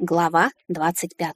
Глава 25.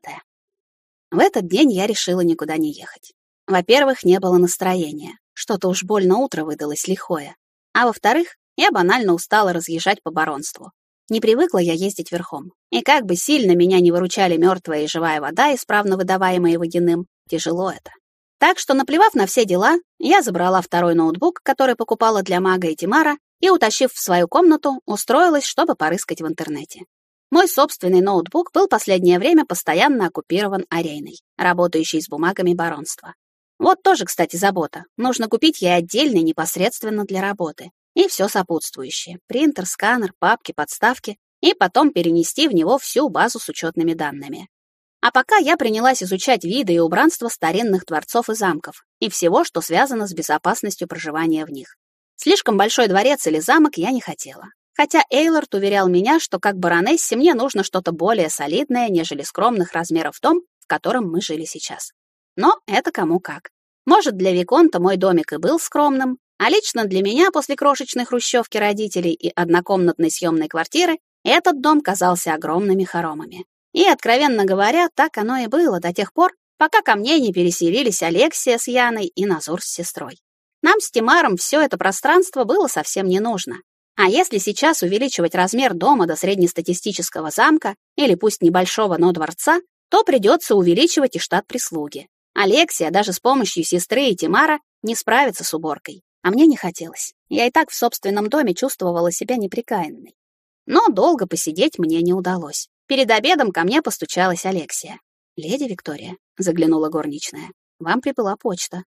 В этот день я решила никуда не ехать. Во-первых, не было настроения. Что-то уж больно утро выдалось лихое. А во-вторых, я банально устала разъезжать по баронству. Не привыкла я ездить верхом. И как бы сильно меня не выручали мертвая и живая вода, исправно выдаваемая водяным, тяжело это. Так что, наплевав на все дела, я забрала второй ноутбук, который покупала для мага и Тимара, и, утащив в свою комнату, устроилась, чтобы порыскать в интернете. Мой собственный ноутбук был последнее время постоянно оккупирован арейной, работающей с бумагами баронства. Вот тоже, кстати, забота. Нужно купить ей отдельный непосредственно для работы. И все сопутствующее. Принтер, сканер, папки, подставки. И потом перенести в него всю базу с учетными данными. А пока я принялась изучать виды и убранство старинных дворцов и замков и всего, что связано с безопасностью проживания в них. Слишком большой дворец или замок я не хотела. Хотя Эйлорд уверял меня, что как баронессе мне нужно что-то более солидное, нежели скромных размеров дом, в котором мы жили сейчас. Но это кому как. Может, для Виконта мой домик и был скромным, а лично для меня после крошечной хрущевки родителей и однокомнатной съемной квартиры этот дом казался огромными хоромами. И, откровенно говоря, так оно и было до тех пор, пока ко мне не переселились Алексия с Яной и Назур с сестрой. Нам с Тимаром все это пространство было совсем не нужно. А если сейчас увеличивать размер дома до среднестатистического замка, или пусть небольшого, но дворца, то придется увеличивать и штат прислуги. Алексия даже с помощью сестры и Тимара не справится с уборкой. А мне не хотелось. Я и так в собственном доме чувствовала себя неприкаянной. Но долго посидеть мне не удалось. Перед обедом ко мне постучалась Алексия. «Леди Виктория», — заглянула горничная, — «вам прибыла почта».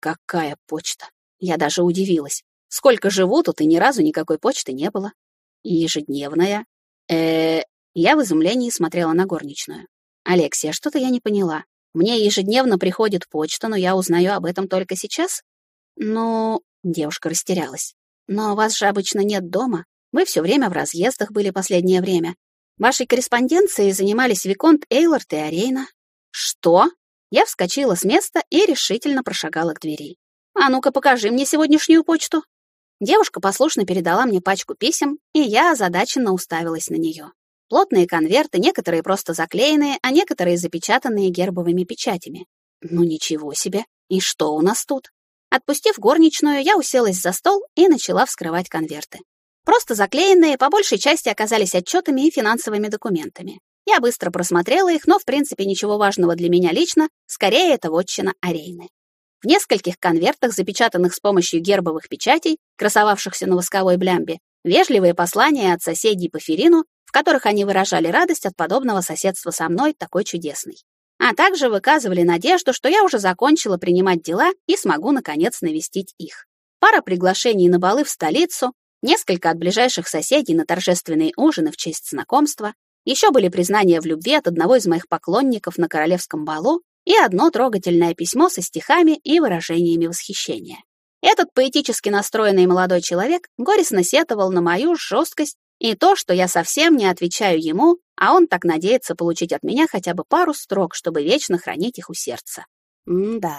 «Какая почта?» Я даже удивилась. Сколько живу тут, и ни разу никакой почты не было. Ежедневная. э Я в изумлении смотрела на горничную. «Алексия, что-то я не поняла. Мне ежедневно приходит почта, но я узнаю об этом только сейчас?» «Ну...» — девушка растерялась. «Но вас же обычно нет дома. Вы все время в разъездах были последнее время. Вашей корреспонденцией занимались Виконт Эйлорд и Арейна». «Что?» Я вскочила с места и решительно прошагала к двери. «А ну-ка, покажи мне сегодняшнюю почту». Девушка послушно передала мне пачку писем, и я озадаченно уставилась на нее. Плотные конверты, некоторые просто заклеенные, а некоторые запечатанные гербовыми печатями. Ну ничего себе! И что у нас тут? Отпустив горничную, я уселась за стол и начала вскрывать конверты. Просто заклеенные, по большей части оказались отчетами и финансовыми документами. Я быстро просмотрела их, но, в принципе, ничего важного для меня лично, скорее это вотчина Арейны. В нескольких конвертах, запечатанных с помощью гербовых печатей, красовавшихся на восковой блямбе, вежливые послания от соседей по Ферину, в которых они выражали радость от подобного соседства со мной, такой чудесной. А также выказывали надежду, что я уже закончила принимать дела и смогу, наконец, навестить их. Пара приглашений на балы в столицу, несколько от ближайших соседей на торжественные ужины в честь знакомства, еще были признания в любви от одного из моих поклонников на королевском балу и одно трогательное письмо со стихами и выражениями восхищения. Этот поэтически настроенный молодой человек горестно сетовал на мою жесткость и то, что я совсем не отвечаю ему, а он так надеется получить от меня хотя бы пару строк, чтобы вечно хранить их у сердца. М-да.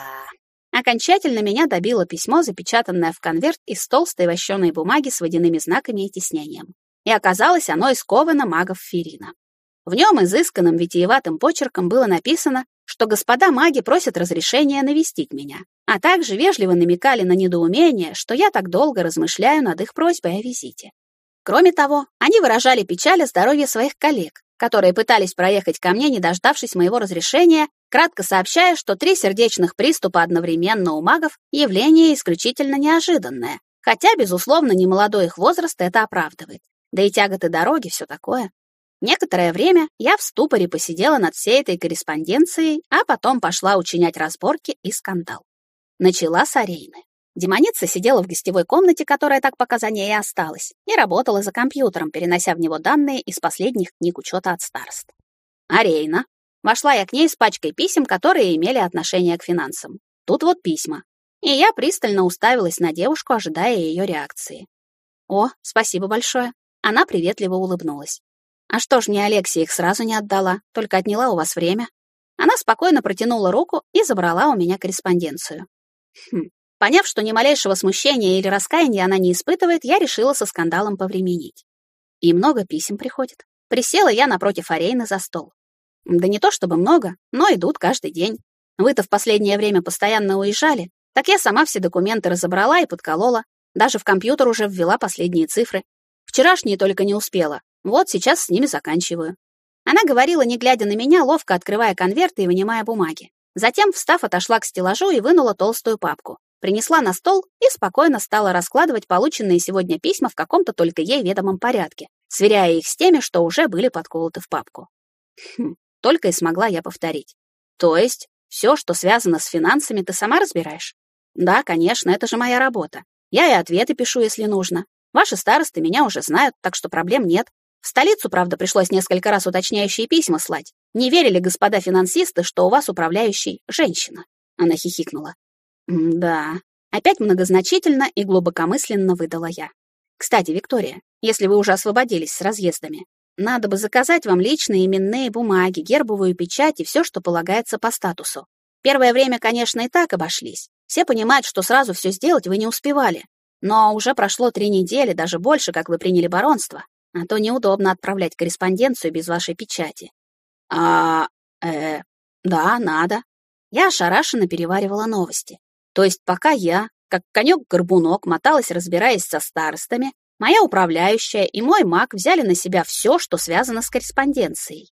Окончательно меня добило письмо, запечатанное в конверт из толстой вощеной бумаги с водяными знаками и тиснением. И оказалось оно исковано магов Ферина. В нем изысканным витиеватым почерком было написано, что господа маги просят разрешения навестить меня, а также вежливо намекали на недоумение, что я так долго размышляю над их просьбой о визите. Кроме того, они выражали печаль о здоровье своих коллег, которые пытались проехать ко мне, не дождавшись моего разрешения, кратко сообщая, что три сердечных приступа одновременно у магов — явление исключительно неожиданное, хотя, безусловно, немолодой их возраст это оправдывает. Да и тяготы дороги, все такое. Некоторое время я в ступоре посидела над всей этой корреспонденцией, а потом пошла учинять разборки и скандал. Начала с Арейны. Демоница сидела в гостевой комнате, которая так пока и осталась, и работала за компьютером, перенося в него данные из последних книг учета от старост. Арейна. Вошла я к ней с пачкой писем, которые имели отношение к финансам. Тут вот письма. И я пристально уставилась на девушку, ожидая ее реакции. «О, спасибо большое». Она приветливо улыбнулась. А что ж мне Алексия их сразу не отдала, только отняла у вас время? Она спокойно протянула руку и забрала у меня корреспонденцию. Хм. Поняв, что ни малейшего смущения или раскаяния она не испытывает, я решила со скандалом повременить. И много писем приходит. Присела я напротив Арейны за стол. Да не то чтобы много, но идут каждый день. Вы-то в последнее время постоянно уезжали, так я сама все документы разобрала и подколола, даже в компьютер уже ввела последние цифры. Вчерашние только не успела. Вот сейчас с ними заканчиваю. Она говорила, не глядя на меня, ловко открывая конверты и вынимая бумаги. Затем, встав, отошла к стеллажу и вынула толстую папку. Принесла на стол и спокойно стала раскладывать полученные сегодня письма в каком-то только ей ведомом порядке, сверяя их с теми, что уже были подколоты в папку. Хм, только и смогла я повторить. То есть, все, что связано с финансами, ты сама разбираешь? Да, конечно, это же моя работа. Я и ответы пишу, если нужно. Ваши старосты меня уже знают, так что проблем нет. В столицу, правда, пришлось несколько раз уточняющие письма слать. Не верили господа финансисты, что у вас управляющий женщина. Она хихикнула. Да. Опять многозначительно и глубокомысленно выдала я. Кстати, Виктория, если вы уже освободились с разъездами, надо бы заказать вам личные именные бумаги, гербовую печать и все, что полагается по статусу. Первое время, конечно, и так обошлись. Все понимают, что сразу все сделать вы не успевали. Но уже прошло три недели, даже больше, как вы приняли баронство. А то неудобно отправлять корреспонденцию без вашей печати. А, э, да, надо. Я ошарашенно переваривала новости. То есть пока я, как конек-горбунок, моталась, разбираясь со старостами, моя управляющая и мой маг взяли на себя все, что связано с корреспонденцией.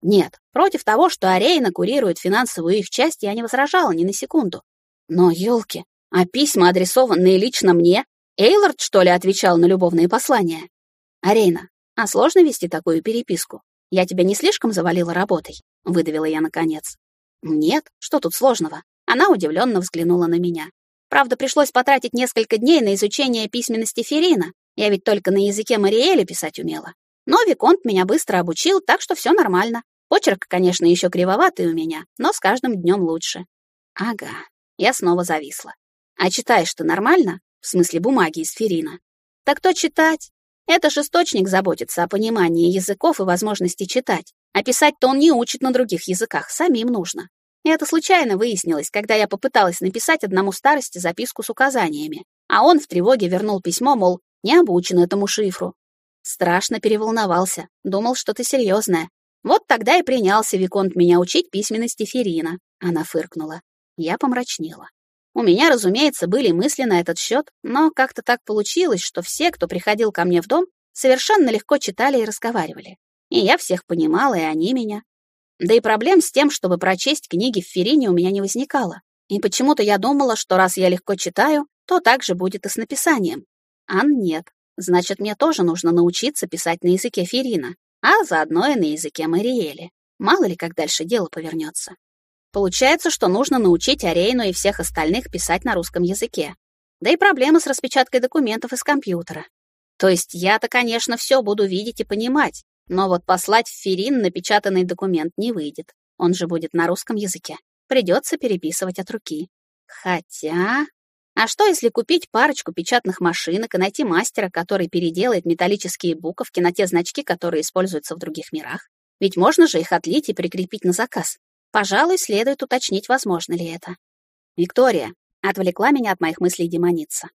Нет, против того, что Арейна курирует финансовую их часть, я не возражала ни на секунду. Но, елки, а письма, адресованные лично мне, Эйлорд, что ли, отвечал на любовные послания? Арейна, а сложно вести такую переписку? Я тебя не слишком завалила работой? Выдавила я наконец. Нет, что тут сложного? Она удивленно взглянула на меня. Правда, пришлось потратить несколько дней на изучение письменности Ферина. Я ведь только на языке Мариэля писать умела. Но Виконт меня быстро обучил, так что все нормально. Почерк, конечно, еще кривоватый у меня, но с каждым днем лучше. Ага, я снова зависла. А читаешь ты нормально? В смысле бумаги из ферина. Так то читать. Это же источник заботится о понимании языков и возможности читать. А писать-то он не учит на других языках, самим нужно. И это случайно выяснилось, когда я попыталась написать одному старости записку с указаниями. А он в тревоге вернул письмо, мол, не обучен этому шифру. Страшно переволновался, думал что-то серьезное. Вот тогда и принялся Виконт меня учить письменности Ферина. Она фыркнула. Я помрачнела. У меня, разумеется, были мысли на этот счет, но как-то так получилось, что все, кто приходил ко мне в дом, совершенно легко читали и разговаривали. И я всех понимала, и они меня. Да и проблем с тем, чтобы прочесть книги в Ферине, у меня не возникало. И почему-то я думала, что раз я легко читаю, то так же будет и с написанием. Ан нет. Значит, мне тоже нужно научиться писать на языке Ферина, а заодно и на языке Мариэли. Мало ли, как дальше дело повернется. Получается, что нужно научить Арейну и всех остальных писать на русском языке. Да и проблемы с распечаткой документов из компьютера. То есть я-то, конечно, все буду видеть и понимать, но вот послать в Ферин напечатанный документ не выйдет. Он же будет на русском языке. Придется переписывать от руки. Хотя... А что, если купить парочку печатных машинок и найти мастера, который переделает металлические буковки на те значки, которые используются в других мирах? Ведь можно же их отлить и прикрепить на заказ. Пожалуй, следует уточнить, возможно ли это. Виктория отвлекла меня от моих мыслей демоница.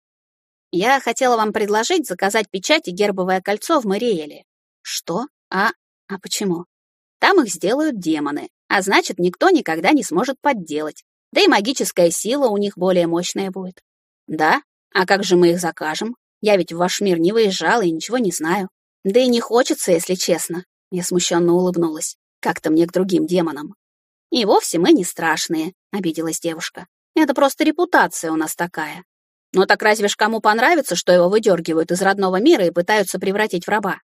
Я хотела вам предложить заказать печать и гербовое кольцо в Мариэле. Что? А? А почему? Там их сделают демоны, а значит, никто никогда не сможет подделать. Да и магическая сила у них более мощная будет. Да? А как же мы их закажем? Я ведь в ваш мир не выезжала и ничего не знаю. Да и не хочется, если честно. Я смущенно улыбнулась. Как-то мне к другим демонам. «И вовсе мы не страшные», — обиделась девушка. «Это просто репутация у нас такая. Но так разве ж кому понравится, что его выдергивают из родного мира и пытаются превратить в раба?»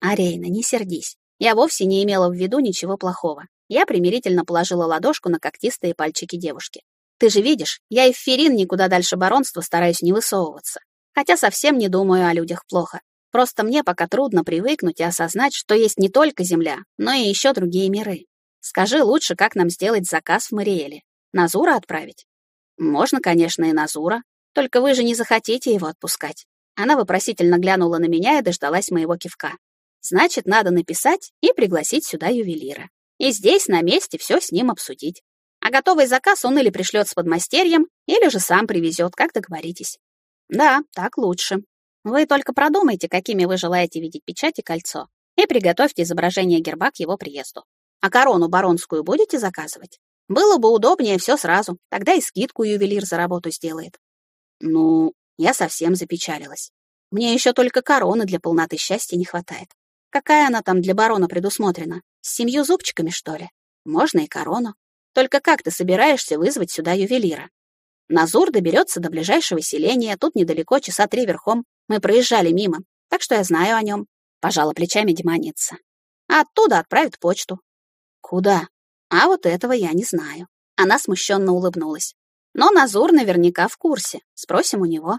«Арейна, не сердись. Я вовсе не имела в виду ничего плохого. Я примирительно положила ладошку на когтистые пальчики девушки. Ты же видишь, я и в Ферин никуда дальше баронства стараюсь не высовываться. Хотя совсем не думаю о людях плохо. Просто мне пока трудно привыкнуть и осознать, что есть не только Земля, но и еще другие миры. Скажи лучше, как нам сделать заказ в Мариэле? Назура отправить? Можно, конечно, и Назура. Только вы же не захотите его отпускать. Она вопросительно глянула на меня и дождалась моего кивка. Значит, надо написать и пригласить сюда ювелира. И здесь, на месте, все с ним обсудить. А готовый заказ он или пришлет с подмастерьем, или же сам привезет, как договоритесь. Да, так лучше. Вы только продумайте, какими вы желаете видеть печать и кольцо, и приготовьте изображение герба к его приезду. А корону баронскую будете заказывать? Было бы удобнее все сразу, тогда и скидку ювелир за работу сделает. Ну, я совсем запечалилась. Мне еще только короны для полноты счастья не хватает. Какая она там для барона предусмотрена? С семью зубчиками, что ли? Можно и корону. Только как ты собираешься вызвать сюда ювелира? Назур доберется до ближайшего селения, тут недалеко, часа три верхом. Мы проезжали мимо, так что я знаю о нем. Пожала плечами демоница. А оттуда отправит почту. Куда? А вот этого я не знаю. Она смущенно улыбнулась. Но Назур наверняка в курсе. Спросим у него.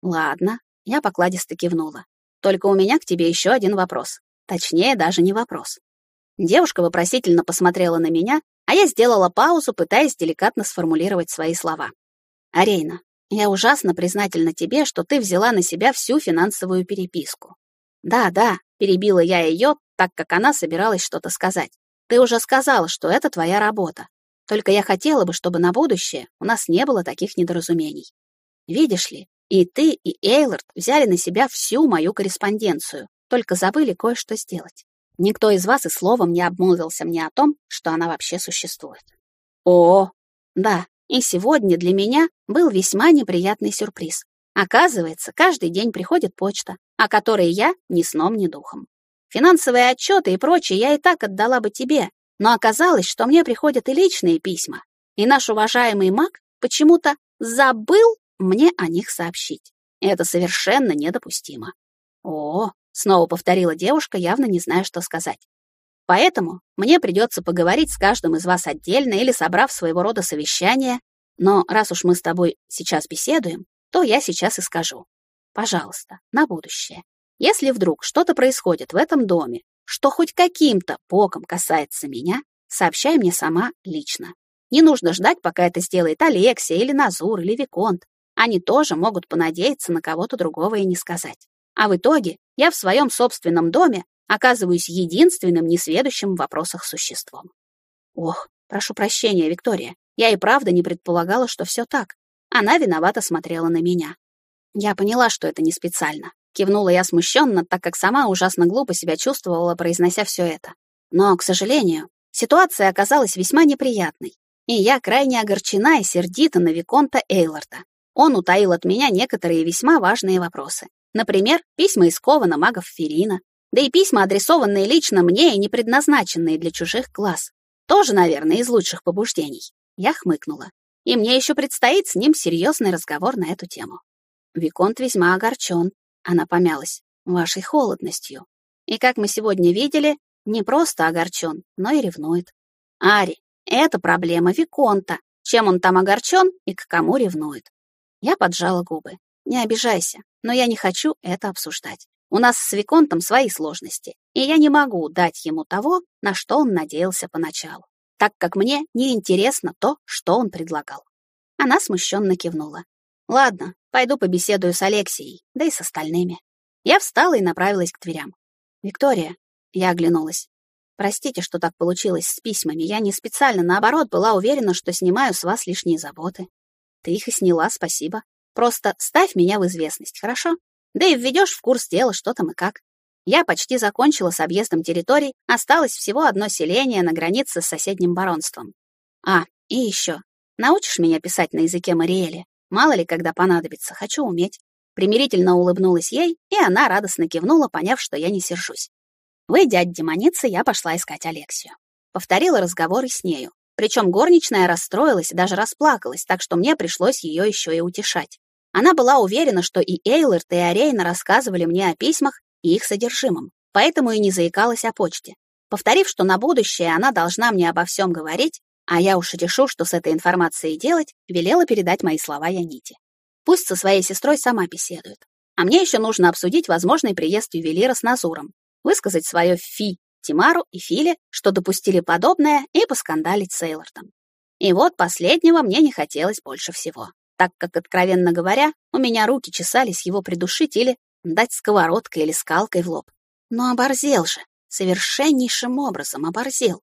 Ладно, я покладисто кивнула. Только у меня к тебе еще один вопрос. Точнее, даже не вопрос. Девушка вопросительно посмотрела на меня, а я сделала паузу, пытаясь деликатно сформулировать свои слова. «Арейна, я ужасно признательна тебе, что ты взяла на себя всю финансовую переписку». «Да, да», — перебила я ее, так как она собиралась что-то сказать. «Ты уже сказала, что это твоя работа. Только я хотела бы, чтобы на будущее у нас не было таких недоразумений. Видишь ли, и ты, и Эйлорд взяли на себя всю мою корреспонденцию, только забыли кое-что сделать. Никто из вас и словом не обмолвился мне о том, что она вообще существует. О, да, и сегодня для меня был весьма неприятный сюрприз. Оказывается, каждый день приходит почта, о которой я ни сном, ни духом. Финансовые отчеты и прочее я и так отдала бы тебе, но оказалось, что мне приходят и личные письма, и наш уважаемый маг почему-то забыл мне о них сообщить. Это совершенно недопустимо. О, снова повторила девушка, явно не зная, что сказать. Поэтому мне придется поговорить с каждым из вас отдельно или собрав своего рода совещание, но раз уж мы с тобой сейчас беседуем, то я сейчас и скажу. Пожалуйста, на будущее. Если вдруг что-то происходит в этом доме, что хоть каким-то боком касается меня, сообщай мне сама лично. Не нужно ждать, пока это сделает Алексия или Назур или Виконт. Они тоже могут понадеяться на кого-то другого и не сказать. А в итоге я в своем собственном доме оказываюсь единственным несведущим в вопросах существом. Ох, прошу прощения, Виктория. Я и правда не предполагала, что все так. Она виновато смотрела на меня. Я поняла, что это не специально. Кивнула я смущенно, так как сама ужасно глупо себя чувствовала, произнося все это. Но, к сожалению, ситуация оказалась весьма неприятной, и я крайне огорчена и сердита на Виконта Эйлорда. Он утаил от меня некоторые весьма важные вопросы. Например, письма из Кована магов Ферина, да и письма, адресованные лично мне и не предназначенные для чужих глаз. Тоже, наверное, из лучших побуждений. Я хмыкнула. И мне еще предстоит с ним серьезный разговор на эту тему. Виконт весьма огорчен. Она помялась. Вашей холодностью. И, как мы сегодня видели, не просто огорчен, но и ревнует. Ари, это проблема Виконта. Чем он там огорчен и к кому ревнует? Я поджала губы. Не обижайся, но я не хочу это обсуждать. У нас с Виконтом свои сложности, и я не могу дать ему того, на что он надеялся поначалу, так как мне не интересно то, что он предлагал. Она смущенно кивнула. Ладно, пойду побеседую с Алексией, да и с остальными. Я встала и направилась к дверям. Виктория, я оглянулась. Простите, что так получилось с письмами. Я не специально, наоборот, была уверена, что снимаю с вас лишние заботы. Ты их и сняла, спасибо. Просто ставь меня в известность, хорошо? Да и введешь в курс дела, что там и как. Я почти закончила с объездом территорий, осталось всего одно селение на границе с соседним баронством. А, и еще. Научишь меня писать на языке Мариэли? Мало ли, когда понадобится, хочу уметь. Примирительно улыбнулась ей, и она радостно кивнула, поняв, что я не сержусь. Выйдя от демоницы, я пошла искать Алексию. Повторила разговоры с нею. Причем горничная расстроилась и даже расплакалась, так что мне пришлось ее еще и утешать. Она была уверена, что и Эйлерт, и Арейна рассказывали мне о письмах и их содержимом, поэтому и не заикалась о почте. Повторив, что на будущее она должна мне обо всем говорить, а я уж решу, что с этой информацией делать, велела передать мои слова Яните. Пусть со своей сестрой сама беседует. А мне еще нужно обсудить возможный приезд ювелира с Назуром, высказать свое фи Тимару и Филе, что допустили подобное, и поскандалить с Эйлортом. И вот последнего мне не хотелось больше всего, так как, откровенно говоря, у меня руки чесались его придушить или дать сковородкой или скалкой в лоб. Но оборзел же, совершеннейшим образом оборзел.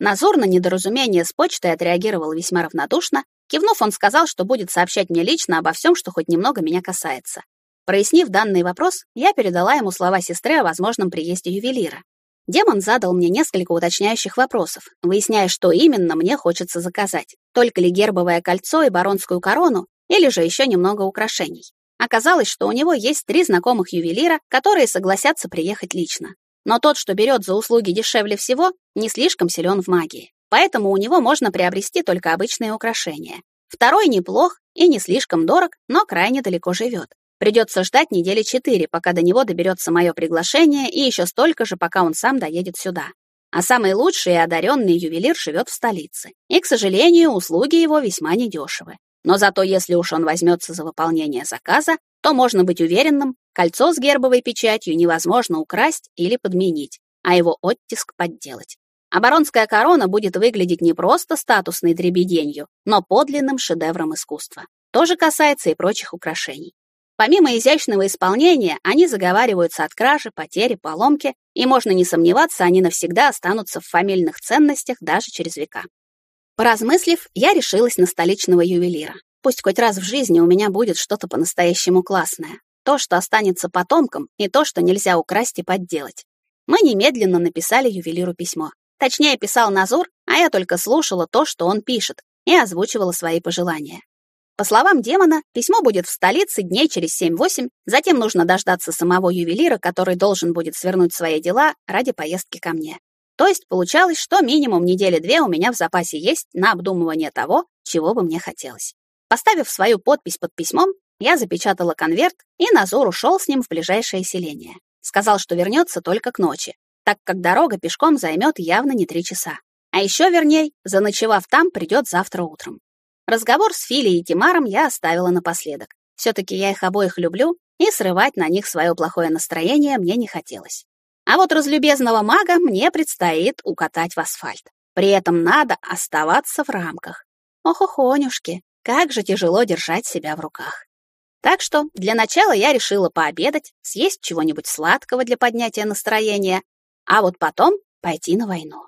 Назор на недоразумение с почтой отреагировал весьма равнодушно. Кивнув, он сказал, что будет сообщать мне лично обо всем, что хоть немного меня касается. Прояснив данный вопрос, я передала ему слова сестры о возможном приезде ювелира. Демон задал мне несколько уточняющих вопросов, выясняя, что именно мне хочется заказать. Только ли гербовое кольцо и баронскую корону, или же еще немного украшений. Оказалось, что у него есть три знакомых ювелира, которые согласятся приехать лично. Но тот, что берет за услуги дешевле всего, не слишком силен в магии. Поэтому у него можно приобрести только обычные украшения. Второй неплох и не слишком дорог, но крайне далеко живет. Придется ждать недели четыре, пока до него доберется мое приглашение, и еще столько же, пока он сам доедет сюда. А самый лучший и одаренный ювелир живет в столице. И, к сожалению, услуги его весьма недешевы. Но зато если уж он возьмется за выполнение заказа, то можно быть уверенным, кольцо с гербовой печатью невозможно украсть или подменить, а его оттиск подделать. Оборонская корона будет выглядеть не просто статусной дребеденью, но подлинным шедевром искусства. То же касается и прочих украшений. Помимо изящного исполнения, они заговариваются от кражи, потери, поломки, и можно не сомневаться, они навсегда останутся в фамильных ценностях даже через века. Поразмыслив, я решилась на столичного ювелира. Пусть хоть раз в жизни у меня будет что-то по-настоящему классное. То, что останется потомкам, и то, что нельзя украсть и подделать. Мы немедленно написали ювелиру письмо. Точнее, писал Назур, а я только слушала то, что он пишет, и озвучивала свои пожелания. По словам демона, письмо будет в столице дней через 7-8, затем нужно дождаться самого ювелира, который должен будет свернуть свои дела ради поездки ко мне. То есть получалось, что минимум недели-две у меня в запасе есть на обдумывание того, чего бы мне хотелось. Поставив свою подпись под письмом, я запечатала конверт, и Назор ушел с ним в ближайшее селение. Сказал, что вернется только к ночи, так как дорога пешком займет явно не три часа. А еще вернее, заночевав там, придет завтра утром. Разговор с Филей и Тимаром я оставила напоследок. Все-таки я их обоих люблю, и срывать на них свое плохое настроение мне не хотелось. А вот разлюбезного мага мне предстоит укатать в асфальт. При этом надо оставаться в рамках. Ох-охонюшки, как же тяжело держать себя в руках. Так что для начала я решила пообедать, съесть чего-нибудь сладкого для поднятия настроения, а вот потом пойти на войну.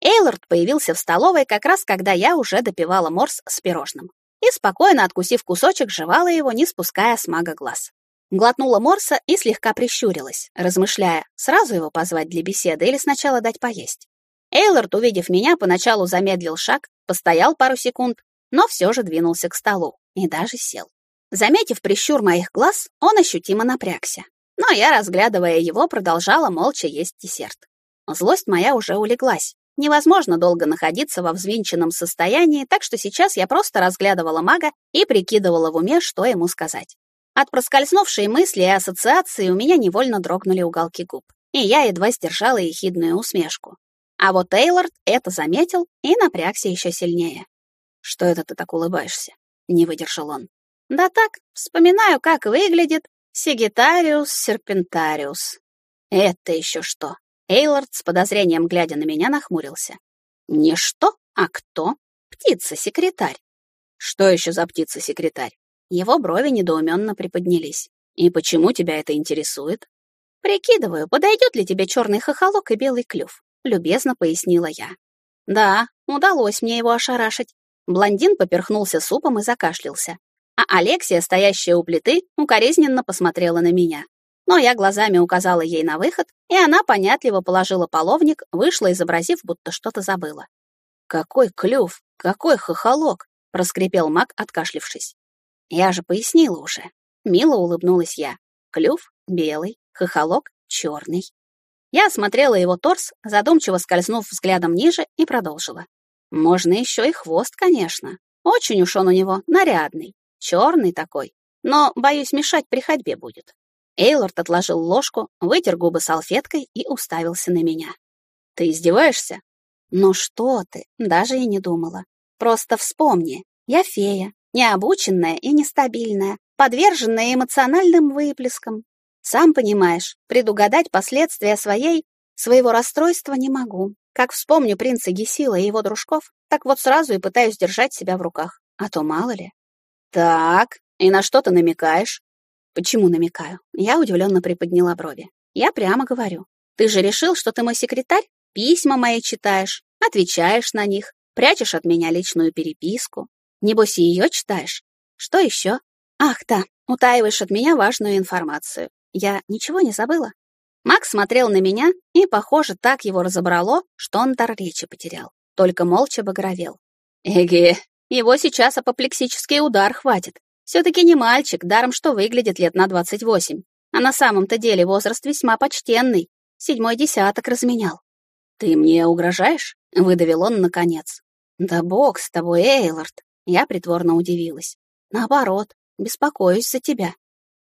Эйлорд появился в столовой как раз когда я уже допивала морс с пирожным. И спокойно откусив кусочек, жевала его, не спуская с мага глаз. Глотнула морса и слегка прищурилась, размышляя, сразу его позвать для беседы или сначала дать поесть. Эйлорд, увидев меня, поначалу замедлил шаг, постоял пару секунд, но все же двинулся к столу и даже сел. Заметив прищур моих глаз, он ощутимо напрягся. Но я, разглядывая его, продолжала молча есть десерт. Злость моя уже улеглась, Невозможно долго находиться во взвинченном состоянии, так что сейчас я просто разглядывала мага и прикидывала в уме, что ему сказать. От проскользнувшей мысли и ассоциации у меня невольно дрогнули уголки губ, и я едва сдержала ехидную усмешку. А вот Тейлорд это заметил и напрягся еще сильнее. «Что это ты так улыбаешься?» — не выдержал он. «Да так, вспоминаю, как выглядит Сигитариус серпентариус». «Это еще что?» Эйлорд с подозрением глядя на меня нахмурился. «Не что, а кто? Птица-секретарь». «Что еще за птица-секретарь?» Его брови недоуменно приподнялись. «И почему тебя это интересует?» «Прикидываю, подойдет ли тебе черный хохолок и белый клюв», — любезно пояснила я. «Да, удалось мне его ошарашить». Блондин поперхнулся супом и закашлялся. А Алексия, стоящая у плиты, укоризненно посмотрела на меня но я глазами указала ей на выход, и она понятливо положила половник, вышла, изобразив, будто что-то забыла. «Какой клюв! Какой хохолок!» — проскрипел маг, откашлившись. «Я же пояснила уже». Мило улыбнулась я. Клюв белый, хохолок черный. Я осмотрела его торс, задумчиво скользнув взглядом ниже, и продолжила. Можно еще и хвост, конечно. Очень уж он у него нарядный, черный такой. Но, боюсь, мешать при ходьбе будет. Эйлорд отложил ложку, вытер губы салфеткой и уставился на меня. «Ты издеваешься?» «Ну что ты, даже и не думала. Просто вспомни, я фея, необученная и нестабильная, подверженная эмоциональным выплескам. Сам понимаешь, предугадать последствия своей, своего расстройства не могу. Как вспомню принца Гесила и его дружков, так вот сразу и пытаюсь держать себя в руках. А то мало ли. Так, и на что ты намекаешь? Почему намекаю? Я удивленно приподняла брови. Я прямо говорю. Ты же решил, что ты мой секретарь? Письма мои читаешь, отвечаешь на них, прячешь от меня личную переписку. Небось, ее читаешь. Что еще? Ах, да, утаиваешь от меня важную информацию. Я ничего не забыла? Макс смотрел на меня, и, похоже, так его разобрало, что он дар речи потерял. Только молча багровел. Эге, его сейчас апоплексический удар хватит. Все-таки не мальчик, даром что выглядит лет на 28. А на самом-то деле возраст весьма почтенный. Седьмой десяток разменял. «Ты мне угрожаешь?» — выдавил он наконец. «Да бог с тобой, Эйлорд!» Я притворно удивилась. «Наоборот, беспокоюсь за тебя.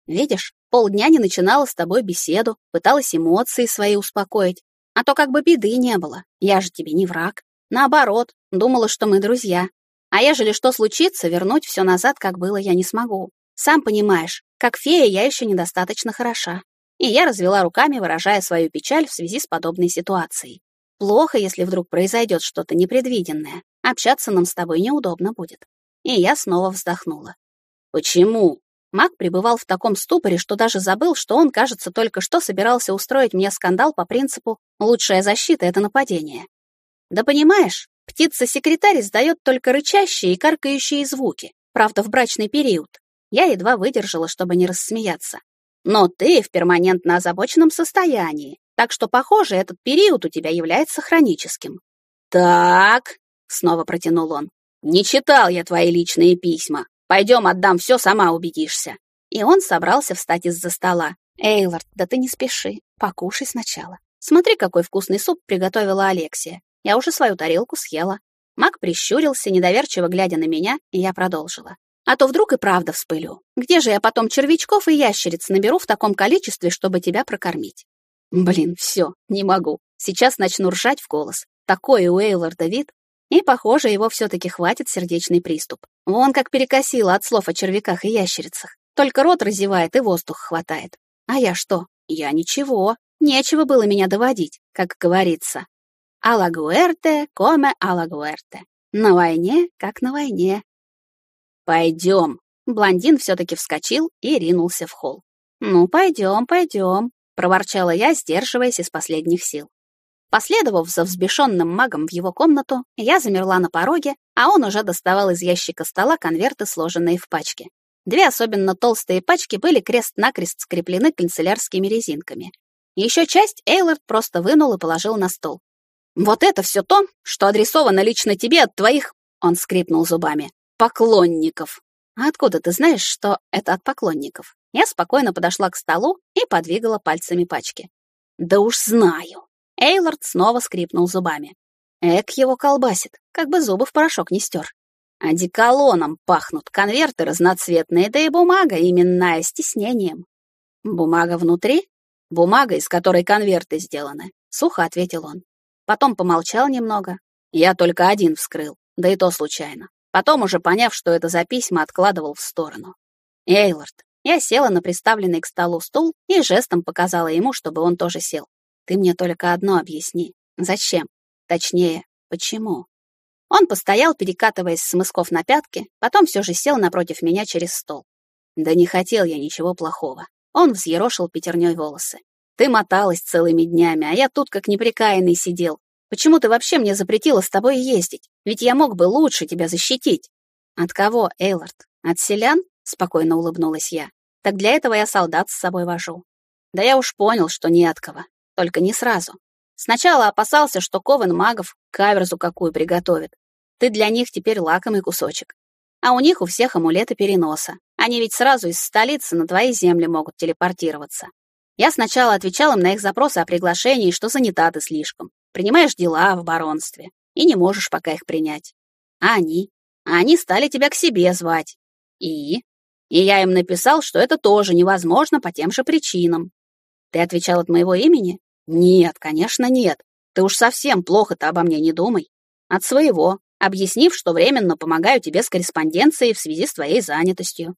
Видишь, полдня не начинала с тобой беседу, пыталась эмоции свои успокоить. А то как бы беды не было, я же тебе не враг. Наоборот, думала, что мы друзья. А ежели что случится, вернуть все назад, как было, я не смогу. Сам понимаешь, как фея я еще недостаточно хороша. И я развела руками, выражая свою печаль в связи с подобной ситуацией. Плохо, если вдруг произойдет что-то непредвиденное. Общаться нам с тобой неудобно будет. И я снова вздохнула. Почему? Маг пребывал в таком ступоре, что даже забыл, что он, кажется, только что собирался устроить мне скандал по принципу «лучшая защита — это нападение». Да понимаешь, птица-секретарь издает только рычащие и каркающие звуки, правда, в брачный период. Я едва выдержала, чтобы не рассмеяться. Но ты в перманентно озабоченном состоянии, так что, похоже, этот период у тебя является хроническим. «Так», — снова протянул он, — «не читал я твои личные письма. Пойдем, отдам все, сама убедишься». И он собрался встать из-за стола. «Эйлорд, да ты не спеши, покушай сначала. Смотри, какой вкусный суп приготовила Алексия. Я уже свою тарелку съела». Мак прищурился, недоверчиво глядя на меня, и я продолжила. «А то вдруг и правда вспылю. Где же я потом червячков и ящериц наберу в таком количестве, чтобы тебя прокормить?» Блин, все, не могу. Сейчас начну ржать в голос. Такой у Эйлорда вид, и, похоже, его все-таки хватит сердечный приступ. Вон как перекосило от слов о червяках и ящерицах. Только рот разевает и воздух хватает. А я что? Я ничего. Нечего было меня доводить, как говорится. Алагуэрте, коме алагуэрте. На войне, как на войне. Пойдем. Блондин все-таки вскочил и ринулся в холл. Ну, пойдем, пойдем, проворчала я, сдерживаясь из последних сил. Последовав за взбешенным магом в его комнату, я замерла на пороге, а он уже доставал из ящика стола конверты, сложенные в пачки. Две особенно толстые пачки были крест-накрест скреплены канцелярскими резинками. Еще часть Эйлорд просто вынул и положил на стол. «Вот это все то, что адресовано лично тебе от твоих...» Он скрипнул зубами. «Поклонников». «А откуда ты знаешь, что это от поклонников?» Я спокойно подошла к столу и подвигала пальцами пачки. «Да уж знаю», Эйлорд снова скрипнул зубами. Эк его колбасит, как бы зубы в порошок не стер. Одеколоном пахнут конверты разноцветные, да и бумага именная с тиснением. Бумага внутри? Бумага, из которой конверты сделаны, сухо ответил он. Потом помолчал немного. Я только один вскрыл, да и то случайно. Потом, уже поняв, что это за письма, откладывал в сторону. Эйлорд. Я села на приставленный к столу стул и жестом показала ему, чтобы он тоже сел. Ты мне только одно объясни. Зачем? Точнее, почему? Он постоял, перекатываясь с мысков на пятки, потом все же сел напротив меня через стол. Да не хотел я ничего плохого. Он взъерошил пятерней волосы. Ты моталась целыми днями, а я тут как неприкаянный сидел. Почему ты вообще мне запретила с тобой ездить? Ведь я мог бы лучше тебя защитить. От кого, Эйлорд? От селян? Спокойно улыбнулась я. Так для этого я солдат с собой вожу. Да я уж понял, что не от кого. Только не сразу. Сначала опасался, что Ковен магов каверзу какую приготовит. Ты для них теперь лакомый кусочек. А у них у всех амулеты переноса. Они ведь сразу из столицы на твои земли могут телепортироваться. Я сначала отвечал им на их запросы о приглашении, что занята ты слишком. Принимаешь дела в баронстве и не можешь пока их принять. А они? А они стали тебя к себе звать. И? И я им написал, что это тоже невозможно по тем же причинам. Ты отвечал от моего имени? Нет, конечно, нет. Ты уж совсем плохо-то обо мне не думай. От своего, объяснив, что временно помогаю тебе с корреспонденцией в связи с твоей занятостью.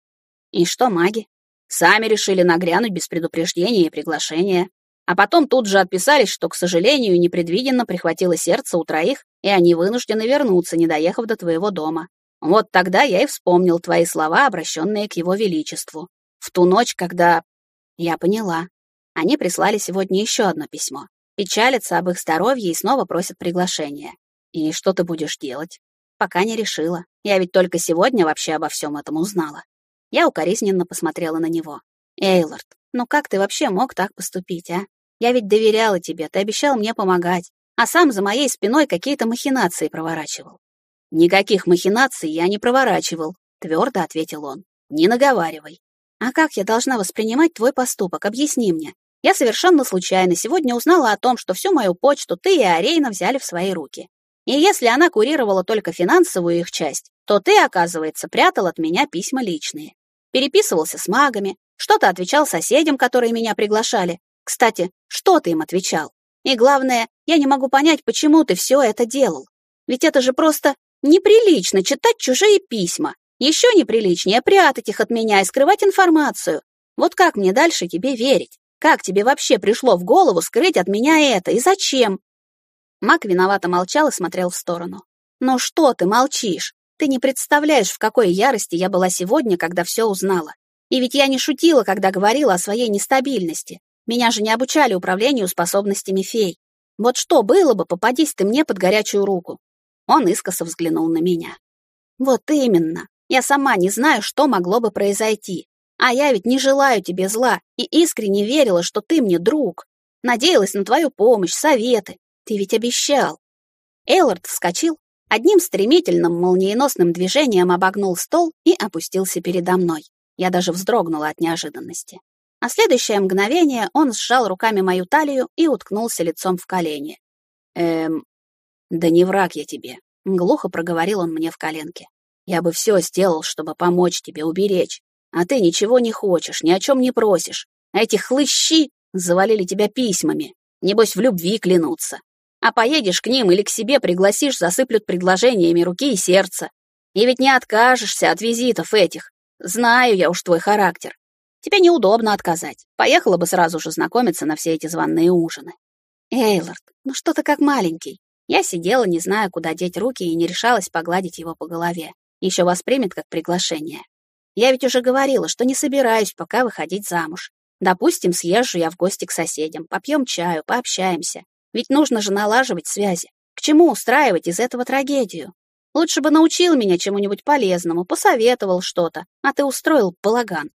И что маги? Сами решили нагрянуть без предупреждения и приглашения. А потом тут же отписались, что, к сожалению, непредвиденно прихватило сердце у троих, и они вынуждены вернуться, не доехав до твоего дома. Вот тогда я и вспомнил твои слова, обращенные к его величеству. В ту ночь, когда... Я поняла. Они прислали сегодня еще одно письмо. Печалятся об их здоровье и снова просят приглашения. И что ты будешь делать? Пока не решила. Я ведь только сегодня вообще обо всем этом узнала. Я укоризненно посмотрела на него. Эйлорд, ну как ты вообще мог так поступить, а? Я ведь доверяла тебе, ты обещал мне помогать, а сам за моей спиной какие-то махинации проворачивал. Никаких махинаций я не проворачивал, твердо ответил он. Не наговаривай. А как я должна воспринимать твой поступок? Объясни мне. Я совершенно случайно сегодня узнала о том, что всю мою почту ты и Арейна взяли в свои руки. И если она курировала только финансовую их часть, то ты, оказывается, прятал от меня письма личные. Переписывался с магами, что-то отвечал соседям, которые меня приглашали. Кстати, что ты им отвечал? И главное, я не могу понять, почему ты все это делал. Ведь это же просто неприлично читать чужие письма. Еще неприличнее прятать их от меня и скрывать информацию. Вот как мне дальше тебе верить? Как тебе вообще пришло в голову скрыть от меня это и зачем? Мак виновато молчал и смотрел в сторону. «Ну что ты молчишь? Ты не представляешь, в какой ярости я была сегодня, когда все узнала. И ведь я не шутила, когда говорила о своей нестабильности. Меня же не обучали управлению способностями фей. Вот что было бы, попадись ты мне под горячую руку?» Он искоса взглянул на меня. «Вот именно. Я сама не знаю, что могло бы произойти. А я ведь не желаю тебе зла и искренне верила, что ты мне друг. Надеялась на твою помощь, советы. Ты ведь обещал. Эйлорд вскочил, одним стремительным молниеносным движением обогнул стол и опустился передо мной. Я даже вздрогнула от неожиданности. А следующее мгновение он сжал руками мою талию и уткнулся лицом в колени. «Эм, да не враг я тебе», — глухо проговорил он мне в коленке. «Я бы все сделал, чтобы помочь тебе уберечь, а ты ничего не хочешь, ни о чем не просишь. А эти хлыщи завалили тебя письмами, небось в любви клянутся. А поедешь к ним или к себе пригласишь, засыплют предложениями руки и сердца. И ведь не откажешься от визитов этих. Знаю я уж твой характер. Тебе неудобно отказать. Поехала бы сразу же знакомиться на все эти званные ужины. Эйлорд, ну что ты как маленький. Я сидела, не зная, куда деть руки, и не решалась погладить его по голове. Еще воспримет как приглашение. Я ведь уже говорила, что не собираюсь пока выходить замуж. Допустим, съезжу я в гости к соседям, попьем чаю, пообщаемся. Ведь нужно же налаживать связи. К чему устраивать из этого трагедию? Лучше бы научил меня чему-нибудь полезному, посоветовал что-то, а ты устроил балаган.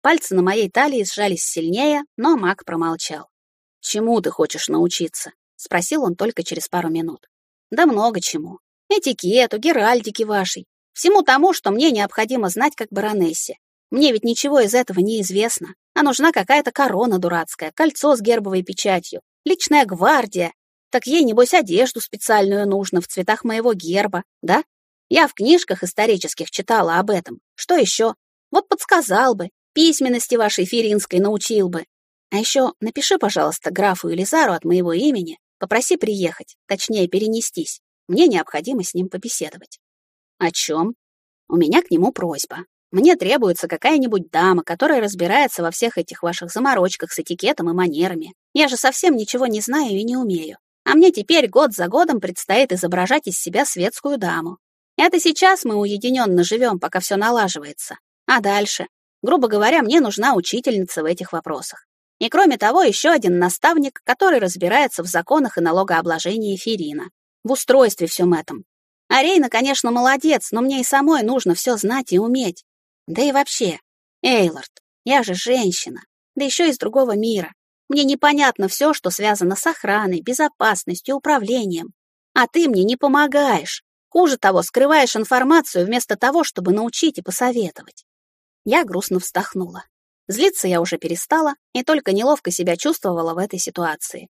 Пальцы на моей талии сжались сильнее, но маг промолчал. «Чему ты хочешь научиться?» — спросил он только через пару минут. «Да много чему. Этикету, геральдике вашей. Всему тому, что мне необходимо знать как баронессе. Мне ведь ничего из этого не известно, а нужна какая-то корона дурацкая, кольцо с гербовой печатью, Личная гвардия. Так ей, небось, одежду специальную нужно в цветах моего герба, да? Я в книжках исторических читала об этом. Что еще? Вот подсказал бы, письменности вашей феринской научил бы. А еще напиши, пожалуйста, графу Елизару от моего имени, попроси приехать, точнее, перенестись. Мне необходимо с ним побеседовать. О чем? У меня к нему просьба. Мне требуется какая-нибудь дама, которая разбирается во всех этих ваших заморочках с этикетом и манерами. Я же совсем ничего не знаю и не умею. А мне теперь год за годом предстоит изображать из себя светскую даму. Это сейчас мы уединенно живем, пока все налаживается. А дальше? Грубо говоря, мне нужна учительница в этих вопросах. И кроме того, еще один наставник, который разбирается в законах и налогообложении Ферина. В устройстве всем этом. Арейна, конечно, молодец, но мне и самой нужно все знать и уметь. Да и вообще, Эйлорд, я же женщина, да еще из другого мира. Мне непонятно все, что связано с охраной, безопасностью, управлением. А ты мне не помогаешь. Хуже того, скрываешь информацию вместо того, чтобы научить и посоветовать. Я грустно вздохнула. Злиться я уже перестала и только неловко себя чувствовала в этой ситуации.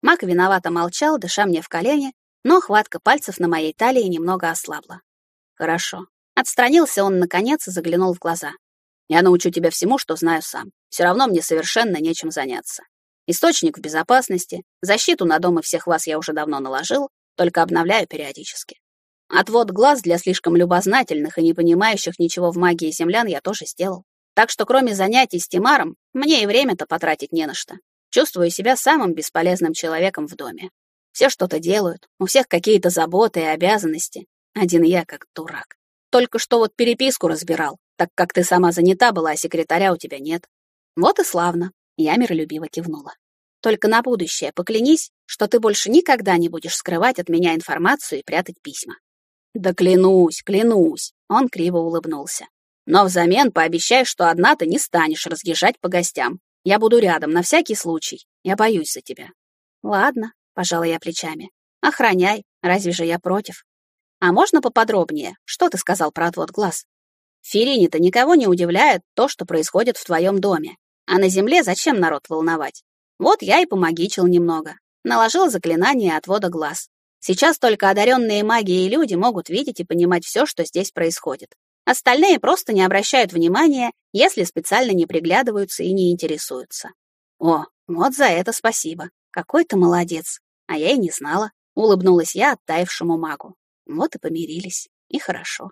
Мак виновато молчал, дыша мне в колени, но хватка пальцев на моей талии немного ослабла. Хорошо. Отстранился он, наконец, и заглянул в глаза. «Я научу тебя всему, что знаю сам. Все равно мне совершенно нечем заняться. Источник в безопасности, защиту на дом и всех вас я уже давно наложил, только обновляю периодически. Отвод глаз для слишком любознательных и не понимающих ничего в магии землян я тоже сделал. Так что кроме занятий с Тимаром, мне и время-то потратить не на что. Чувствую себя самым бесполезным человеком в доме. Все что-то делают, у всех какие-то заботы и обязанности. Один я как дурак. Только что вот переписку разбирал, так как ты сама занята была, а секретаря у тебя нет. Вот и славно. Я миролюбиво кивнула. Только на будущее поклянись, что ты больше никогда не будешь скрывать от меня информацию и прятать письма. Да клянусь, клянусь. Он криво улыбнулся. Но взамен пообещай, что одна ты не станешь разъезжать по гостям. Я буду рядом, на всякий случай. Я боюсь за тебя». «Ладно», — пожала я плечами. «Охраняй, разве же я против?» «А можно поподробнее? Что ты сказал про отвод глаз?» «В Ферине-то никого не удивляет то, что происходит в твоем доме. А на земле зачем народ волновать? Вот я и помогичил немного. Наложил заклинание отвода глаз. Сейчас только одаренные маги и люди могут видеть и понимать все, что здесь происходит. Остальные просто не обращают внимания, если специально не приглядываются и не интересуются. О, вот за это спасибо. Какой ты молодец. А я и не знала. Улыбнулась я оттаившему магу. Вот и помирились. И хорошо.